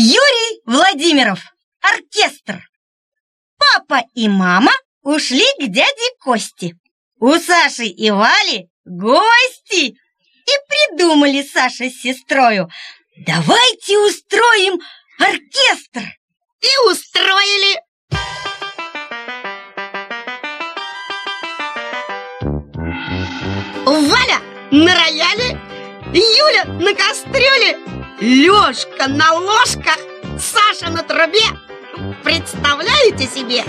Юрий Владимиров. Оркестр. Папа и мама ушли к дяде Кости. У Саши и Вали гости. И придумали Саша с сестрою. Давайте устроим оркестр. И устроили. Валя на рояле, Юля на кастрюле, Лёшка на ложках, Саша на трубе. Представляете себе?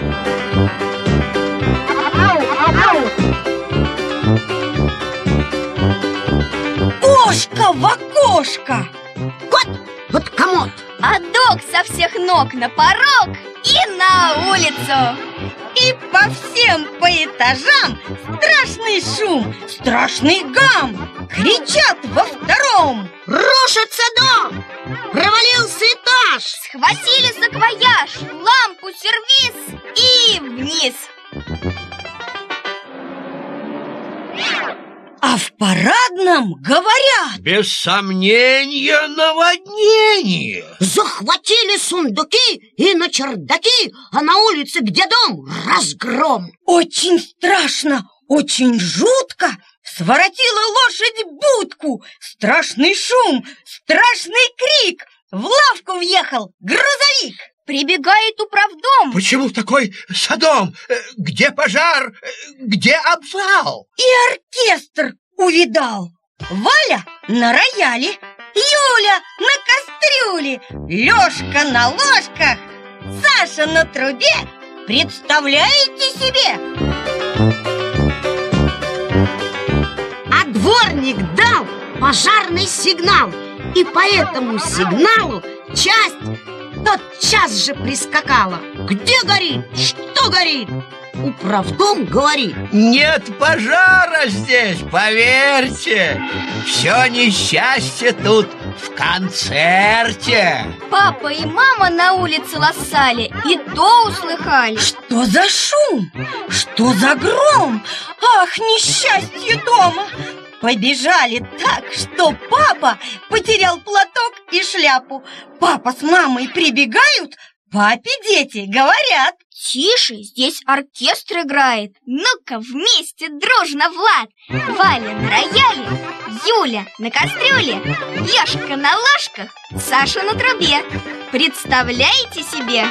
Кошка в окошко. Кот, вот комод. А дог со всех ног на порог и на улицу. И по всем по этажам страшный шум, страшный гам. Кричат во втором. Рушится дом, провалился этаж. Схватили саквояж, лампу, сервиз и вниз А в парадном говорят. Без сомнения наводнение. Захватили сундуки и на чердаки, а на улице где дом? Разгром. Очень страшно, очень жутко. Своротила лошадь будку. Страшный шум, страшный крик. В лавку въехал грузовик Прибегает управдом Почему такой садом? Э, Где пожар? Э, Где обвал? И оркестр увидал Валя на рояле Юля на кастрюле Лёшка на ложках Саша на трубе Представляете себе? А дворник дал пожарный сигнал И по этому сигналу часть тотчас же прискакала Где горит? Что горит? Управдом говорит Нет пожара здесь, поверьте Все несчастье тут в концерте Папа и мама на улице лассали И то услыхали Что за шум? Что за гром? Ах, несчастье дома! Побежали так, что папа потерял платок и шляпу. Папа с мамой прибегают, папе дети говорят. Тише, здесь оркестр играет. Ну-ка вместе дружно, Влад. Валя на рояле, Юля на кастрюле Яшка на ложках, Саша на трубе. Представляете себе?